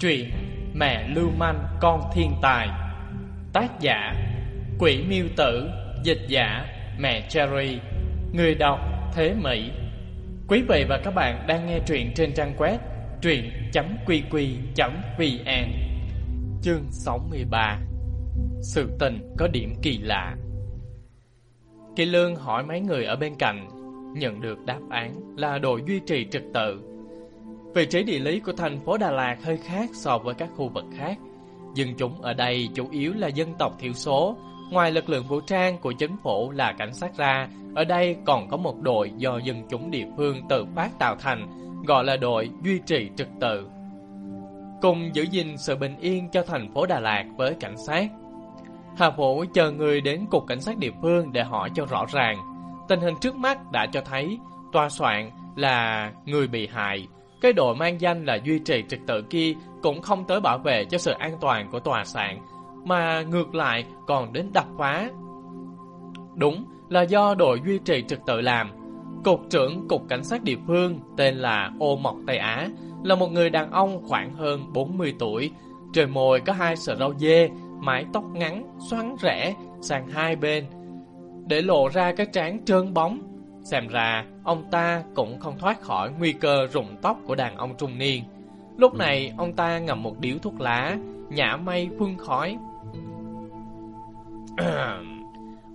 Truyện Mẹ Lưu Manh, Con Thiên Tài. Tác giả, Quỷ Miêu Tử. Dịch giả, Mẹ Cherry. Người đọc, Thế Mỹ. Quý vị và các bạn đang nghe truyện trên trang web truyện.qq.vn Chương 63 Sự tình có điểm kỳ lạ. Kỳ Lương hỏi mấy người ở bên cạnh, Nhận được đáp án là đội duy trì trật tự. Vị trí địa lý của thành phố Đà Lạt hơi khác so với các khu vực khác. Dân chúng ở đây chủ yếu là dân tộc thiểu số. Ngoài lực lượng vũ trang của chính phủ là cảnh sát ra, ở đây còn có một đội do dân chúng địa phương tự phát tạo thành, gọi là đội duy trì trật tự. Cùng giữ gìn sự bình yên cho thành phố Đà Lạt với cảnh sát. Hà Vũ chờ người đến cục cảnh sát địa phương để hỏi cho rõ ràng. Tình hình trước mắt đã cho thấy tòa soạn là người bị hại, cái đội mang danh là duy trì trật tự kia cũng không tới bảo vệ cho sự an toàn của tòa soạn, mà ngược lại còn đến đập phá. Đúng là do đội duy trì trật tự làm. Cục trưởng Cục Cảnh sát địa phương tên là Ô Mộc Tây Á là một người đàn ông khoảng hơn 40 tuổi, trời mồi có hai sợi râu dê, mái tóc ngắn, xoắn rẽ sang hai bên, để lộ ra cái trán trơn bóng Xem ra, ông ta cũng không thoát khỏi nguy cơ rụng tóc của đàn ông trung niên. Lúc này, ông ta ngậm một điếu thuốc lá, nhả mây phun khói.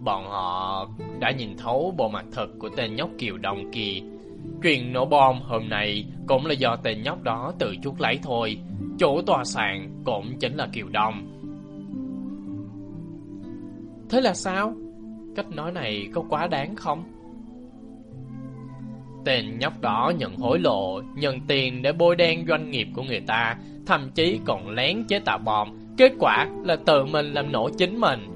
Bọn họ đã nhìn thấu bộ mặt thật của tên nhóc Kiều đồng kỳ. Chuyện nổ bom hôm nay cũng là do tên nhóc đó tự chuốc lấy thôi. Chủ tòa soạn cũng chính là Kiều đồng. Thế là sao? Cách nói này có quá đáng không? Tên nhóc đó nhận hối lộ, nhận tiền để bôi đen doanh nghiệp của người ta, thậm chí còn lén chế tạo bom. Kết quả là tự mình làm nổ chính mình.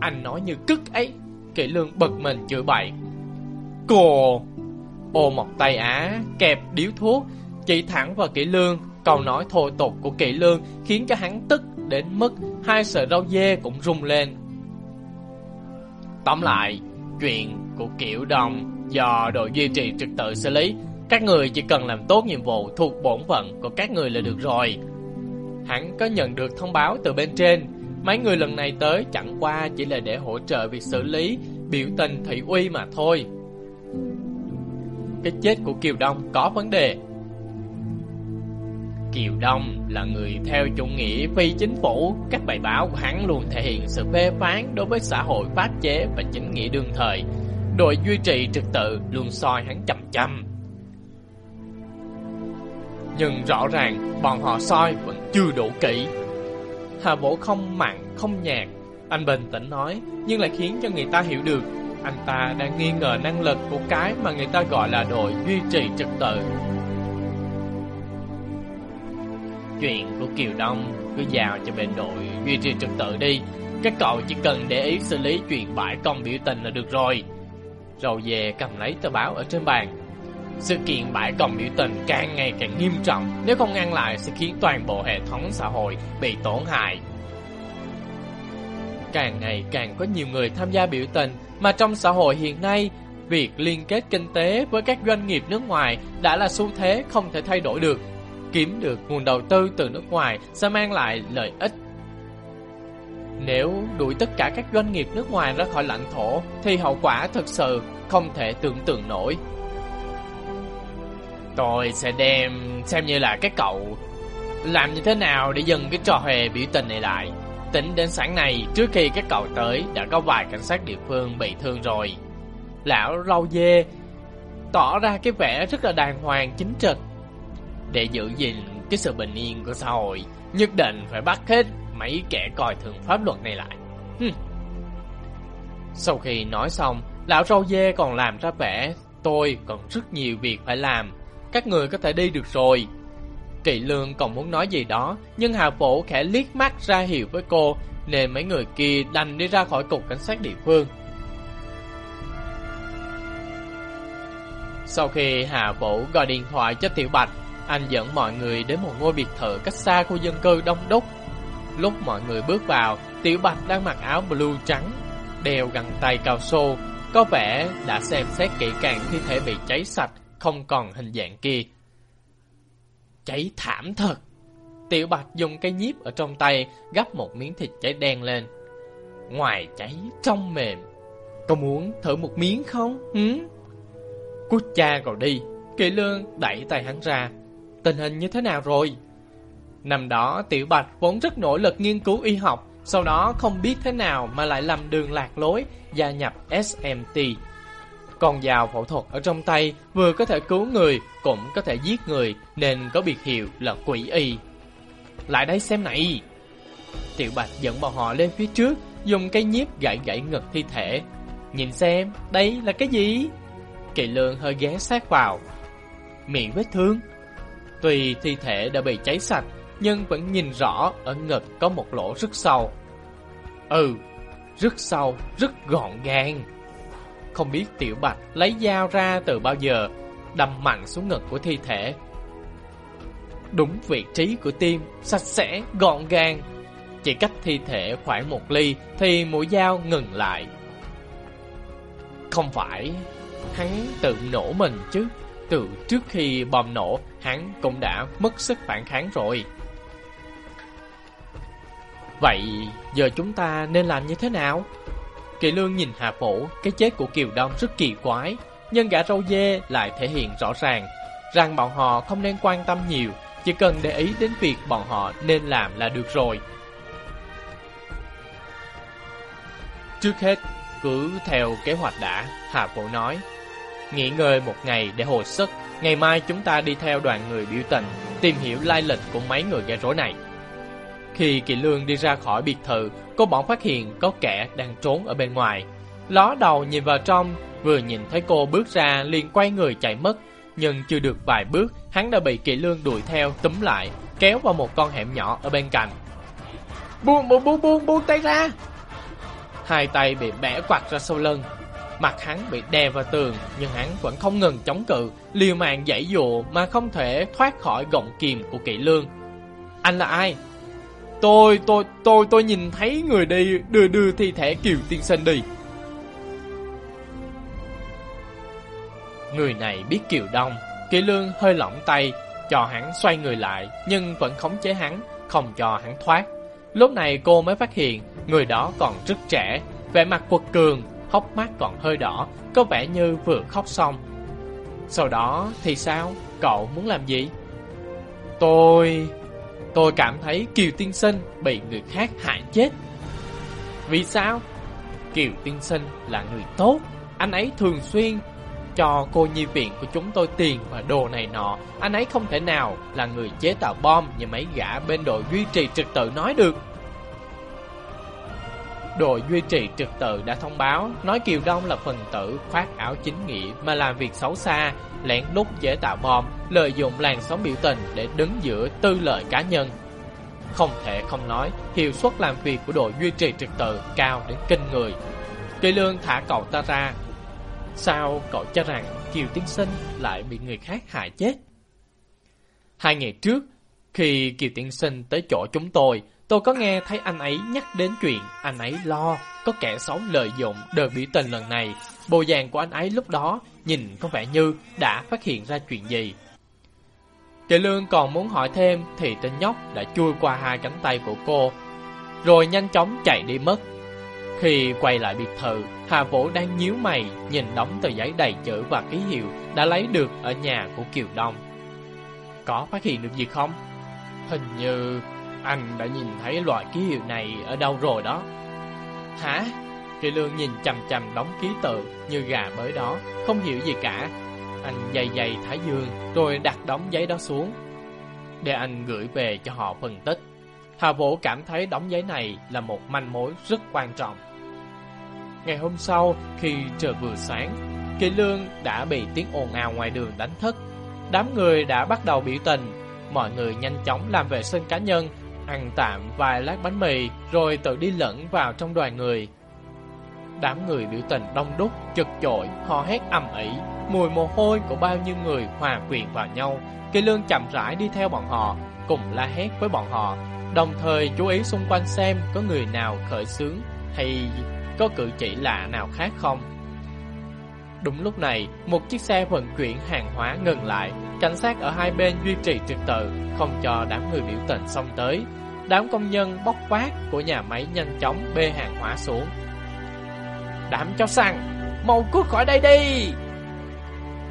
Anh nói như cức ấy, kỵ lương bật mình chửi bậy. Cô! Ô một tay á, kẹp điếu thuốc, chỉ thẳng vào kỵ lương. Câu nói thô tục của kỵ lương khiến cho hắn tức đến mức hai sợi rau dê cũng rung lên. Tóm lại, chuyện của kiểu đồng do đội duy trì trật tự xử lý. Các người chỉ cần làm tốt nhiệm vụ thuộc bổn phận của các người là được rồi. Hắn có nhận được thông báo từ bên trên, mấy người lần này tới chẳng qua chỉ là để hỗ trợ việc xử lý biểu tình thị uy mà thôi. Cái chết của Kiều Đông có vấn đề. Kiều Đông là người theo chủ nghĩa phi chính phủ, các bài báo của hắn luôn thể hiện sự phê phán đối với xã hội pháp chế và chính nghĩa đương thời, đội duy trì trật tự luôn soi hắn chậm chậm. Nhưng rõ ràng bọn họ soi vẫn chưa đủ kỹ. Hà Vũ không mặn, không nhạt. Anh bình tĩnh nói, nhưng lại khiến cho người ta hiểu được anh ta đang nghi ngờ năng lực của cái mà người ta gọi là đội duy trì trật tự. Chuyện của Kiều Đông cứ giao cho bên đội duy trì trật tự đi. Các cậu chỉ cần để ý xử lý chuyện bãi công biểu tình là được rồi. Rồi về cầm lấy tờ báo ở trên bàn. Sự kiện bãi công biểu tình càng ngày càng nghiêm trọng, Nếu không ngăn lại sẽ khiến toàn bộ hệ thống xã hội bị tổn hại. Càng ngày càng có nhiều người tham gia biểu tình, Mà trong xã hội hiện nay, Việc liên kết kinh tế với các doanh nghiệp nước ngoài đã là xu thế không thể thay đổi được. Kiếm được nguồn đầu tư từ nước ngoài sẽ mang lại lợi ích nếu đuổi tất cả các doanh nghiệp nước ngoài ra khỏi lãnh thổ thì hậu quả thực sự không thể tưởng tượng nổi. Tôi sẽ đem xem như là cái cậu làm như thế nào để dừng cái trò hề biểu tình này lại. Tính đến sáng nay, trước khi các cậu tới, đã có vài cảnh sát địa phương bị thương rồi. Lão râu dê tỏ ra cái vẻ rất là đàng hoàng chính trực. Để giữ gìn cái sự bình yên của xã hội, nhất định phải bắt hết mấy kẻ coi thường pháp luật này lại. Hừm. Sau khi nói xong, lão râu dê còn làm ra vẻ tôi còn rất nhiều việc phải làm, các người có thể đi được rồi. Kỵ lương còn muốn nói gì đó, nhưng Hà Phổ khẽ liếc mắt ra hiệu với cô, nên mấy người kia đành đi ra khỏi cục cảnh sát địa phương. Sau khi Hà Vũ gọi điện thoại cho Tiểu Bạch, anh dẫn mọi người đến một ngôi biệt thự cách xa khu dân cư đông đúc. Lúc mọi người bước vào, Tiểu Bạch đang mặc áo blue trắng, đeo găng tay cao su, có vẻ đã xem xét kỹ càng thi thể bị cháy sạch, không còn hình dạng kia. cháy thảm thật. Tiểu Bạch dùng cây nhíp ở trong tay gắp một miếng thịt cháy đen lên. Ngoài cháy, trong mềm. Có muốn thử một miếng không? Ừ. Cút cha rồi đi. Kỳ lương đẩy tay hắn ra. Tình hình như thế nào rồi? Năm đó Tiểu Bạch vốn rất nỗ lực nghiên cứu y học, sau đó không biết thế nào mà lại lầm đường lạc lối, gia nhập SMT. Con dao phẫu thuật ở trong tay vừa có thể cứu người, cũng có thể giết người, nên có biệt hiệu là quỷ y. Lại đây xem này! Tiểu Bạch dẫn bọn họ lên phía trước, dùng cây nhiếp gãy gãy ngực thi thể. Nhìn xem, đây là cái gì? Kỳ lương hơi ghé sát vào. Miệng vết thương. Tuy thi thể đã bị cháy sạch, nhưng vẫn nhìn rõ ở ngực có một lỗ rất sâu. Ừ, rất sâu, rất gọn gàng. Không biết Tiểu Bạch lấy dao ra từ bao giờ, đâm mạnh xuống ngực của thi thể. Đúng vị trí của tim, sạch sẽ, gọn gàng. Chỉ cách thi thể khoảng một ly thì mũi dao ngừng lại. Không phải hắn tự nổ mình chứ. Từ trước khi bom nổ, hắn cũng đã mất sức phản kháng rồi. Vậy giờ chúng ta nên làm như thế nào? Kỳ lương nhìn Hà Phổ, cái chết của Kiều Đông rất kỳ quái, nhưng gã râu dê lại thể hiện rõ ràng rằng bọn họ không nên quan tâm nhiều, chỉ cần để ý đến việc bọn họ nên làm là được rồi. Trước hết, cứ theo kế hoạch đã, Hà Phổ nói. Nghỉ ngơi một ngày để hồi sức, ngày mai chúng ta đi theo đoàn người biểu tình, tìm hiểu lai lịch của mấy người gây rối này. Khi Kỳ Lương đi ra khỏi biệt thự, cô bỗng phát hiện có kẻ đang trốn ở bên ngoài. Ló đầu nhìn vào trong, vừa nhìn thấy cô bước ra liền quay người chạy mất. Nhưng chưa được vài bước, hắn đã bị Kỳ Lương đuổi theo, túm lại, kéo vào một con hẻm nhỏ ở bên cạnh. Buông, buông, buông, buông, buông tay ra! Hai tay bị bẻ quạt ra sau lưng. Mặt hắn bị đè vào tường, nhưng hắn vẫn không ngừng chống cự, liều mạng dãy dụ mà không thể thoát khỏi gọng kìm của Kỳ Lương. Anh là ai? Tôi, tôi, tôi, tôi nhìn thấy người đi đưa đưa thi thể Kiều Tiên Sinh đi. Người này biết Kiều Đông, Kỳ Lương hơi lỏng tay, cho hắn xoay người lại, nhưng vẫn khống chế hắn, không cho hắn thoát. Lúc này cô mới phát hiện, người đó còn rất trẻ, vẻ mặt quật cường, hốc mắt còn hơi đỏ, có vẻ như vừa khóc xong. Sau đó thì sao? Cậu muốn làm gì? Tôi... Tôi cảm thấy Kiều Tiên Sinh bị người khác hại chết. Vì sao? Kiều Tiên Sinh là người tốt, anh ấy thường xuyên cho cô nhi viện của chúng tôi tiền và đồ này nọ. Anh ấy không thể nào là người chế tạo bom như mấy gã bên đội duy trì trật tự nói được. Đội duy trì trật tự đã thông báo nói Kiều Đông là phần tử khoác áo chính nghĩa mà làm việc xấu xa, lén lút chế tạo bom, lợi dụng làn sóng biểu tình để đứng giữa tư lợi cá nhân. Không thể không nói, hiệu suất làm việc của đội duy trì trật tự cao đến kinh người. Kỳ lương thả cậu ta ra. Sao cậu cho rằng Kiều Tiên Sinh lại bị người khác hại chết? Hai ngày trước, khi Kiều Tiên Sinh tới chỗ chúng tôi, Tôi có nghe thấy anh ấy nhắc đến chuyện anh ấy lo có kẻ xấu lợi dụng đợt biểu tình lần này. Bộ dạng của anh ấy lúc đó nhìn có vẻ như đã phát hiện ra chuyện gì. Kỳ lương còn muốn hỏi thêm thì tên nhóc đã chui qua hai cánh tay của cô, rồi nhanh chóng chạy đi mất. Khi quay lại biệt thự, Hà Vũ đang nhíu mày nhìn đóng tờ giấy đầy chữ và ký hiệu đã lấy được ở nhà của Kiều Đông. Có phát hiện được gì không? Hình như anh đã nhìn thấy loại ký hiệu này ở đâu rồi đó. Hả? Kỳ lương nhìn chầm chầm đóng ký tự như gà bới đó, không hiểu gì cả. Anh dày dày thái dương rồi đặt đóng giấy đó xuống. Để anh gửi về cho họ phân tích. Hà Vũ cảm thấy đóng giấy này là một manh mối rất quan trọng. Ngày hôm sau, khi trời vừa sáng, Kỳ Lương đã bị tiếng ồn ào ngoài đường đánh thức. Đám người đã bắt đầu biểu tình, mọi người nhanh chóng làm vệ sinh cá nhân ăn tạm vài lát bánh mì rồi tự đi lẫn vào trong đoàn người. Đám người biểu tình đông đúc, chật chội, hò hét ầm ĩ, mùi mồ hôi của bao nhiêu người hòa quyện vào nhau. Kỳ lương chậm rãi đi theo bọn họ, cùng la hét với bọn họ, đồng thời chú ý xung quanh xem có người nào khởi sướng hay có cử chỉ lạ nào khác không. Đúng lúc này, một chiếc xe vận chuyển hàng hóa ngừng lại, cảnh sát ở hai bên duy trì trật tự, không cho đám người biểu tình xông tới. Đám công nhân bóc phát của nhà máy nhanh chóng bê hàng hóa xuống. Đám chó săn, mau cút khỏi đây đi!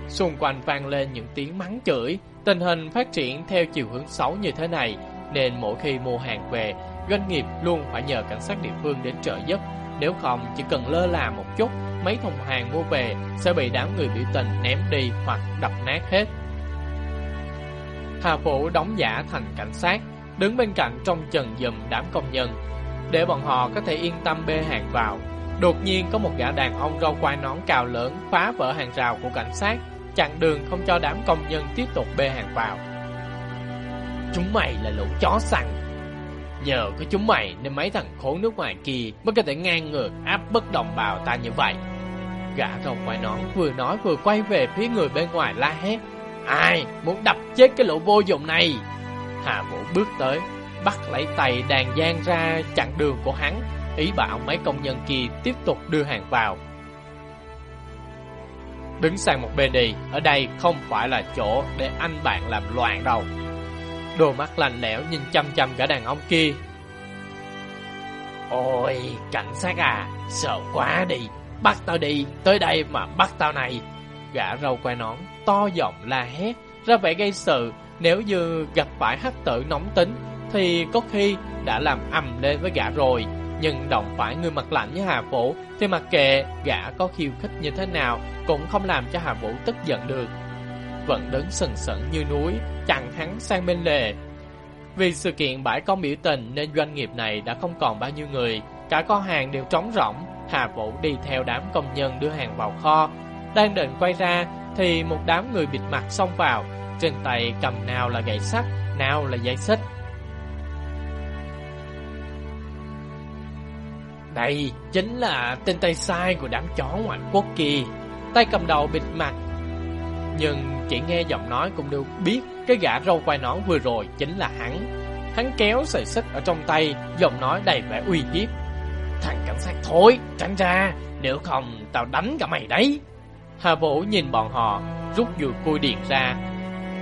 Xung quanh vang lên những tiếng mắng chửi, tình hình phát triển theo chiều hướng xấu như thế này, nên mỗi khi mua hàng về, doanh nghiệp luôn phải nhờ cảnh sát địa phương đến trợ giúp. Nếu không, chỉ cần lơ là một chút, mấy thùng hàng mua về sẽ bị đám người biểu tình ném đi hoặc đập nát hết. Hà Phủ đóng giả thành cảnh sát, đứng bên cạnh trong chần dùm đám công nhân, để bọn họ có thể yên tâm bê hàng vào. Đột nhiên có một gã đàn ông râu quai nón cao lớn phá vỡ hàng rào của cảnh sát, chặn đường không cho đám công nhân tiếp tục bê hàng vào. Chúng mày là lũ chó săn. Nhờ có chúng mày nên mấy thằng khốn nước ngoài kia mới có thể ngang ngược áp bức đồng bào ta như vậy. Gã râu quai nón vừa nói vừa quay về phía người bên ngoài la hét. Ai muốn đập chết cái lũ vô dụng này? Hà Vũ bước tới, bắt lấy tay đàn gian ra chặn đường của hắn, ý bảo mấy công nhân kia tiếp tục đưa hàng vào. Đứng sang một bên đi, ở đây không phải là chỗ để anh bạn làm loạn đâu. Đôi mắt lạnh lẽo nhìn chăm chăm cả đàn ông kia. Ôi, cảnh sát à, sợ quá đi, bắt tao đi, tới đây mà bắt tao này. Gã râu quai nón, to giọng la hét, ra vẻ gây sự, nếu như gặp phải hắc tử nóng tính, thì có khi đã làm ầm lên với gã rồi. Nhưng đồng phải người mặt lạnh như Hà Vũ Thì mặc kệ gã có khiêu khích như thế nào Cũng không làm cho Hà Vũ tức giận được. Vẫn đứng sừng sững như núi Chặn hắn sang bên lề. Vì sự kiện bãi công biểu tình Nên doanh nghiệp này đã không còn bao nhiêu người. Cả kho hàng đều trống rỗng. Hà Vũ đi theo đám công nhân đưa hàng vào kho. Đang định quay ra thì một đám người bịt mặt xông vào. Trên tay cầm nào là gậy sắt, Nào là dây xích. Đây chính là tên tay sai của đám chó ngoại quốc kia. Tay cầm đầu bịt mặt. Nhưng chỉ nghe giọng nói cũng đều biết, Cái gã râu quai nón vừa rồi chính là hắn. Hắn kéo sợi xích ở trong tay, Giọng nói đầy vẻ uy hiếp. Thằng cảnh sát thối, tránh ra, Nếu không tao đánh cả mày đấy. Hà Vũ nhìn bọn họ Rút dùi cui điện ra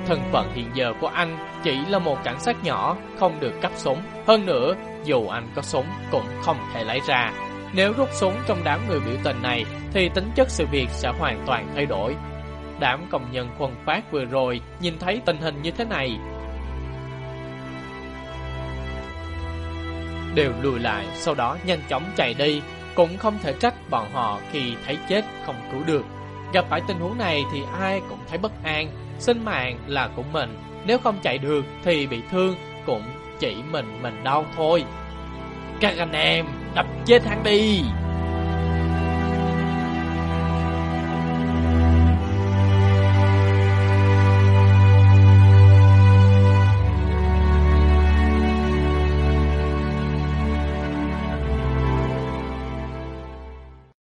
Thân phận hiện giờ của anh Chỉ là một cảnh sát nhỏ Không được cấp súng Hơn nữa dù anh có súng cũng không thể lấy ra. Nếu rút súng trong đám người biểu tình này thì tính chất sự việc sẽ hoàn toàn thay đổi. Đám công nhân quân phát vừa rồi nhìn thấy tình hình như thế này đều lùi lại, sau đó nhanh chóng chạy đi. Cũng không thể trách bọn họ khi thấy chết không cứu được. Gặp phải tình huống này thì ai cũng thấy bất an, sinh mạng là của mình. Nếu không chạy được thì bị thương cũng chỉ mình mình đau thôi. Các anh em, đập chết hắn đi!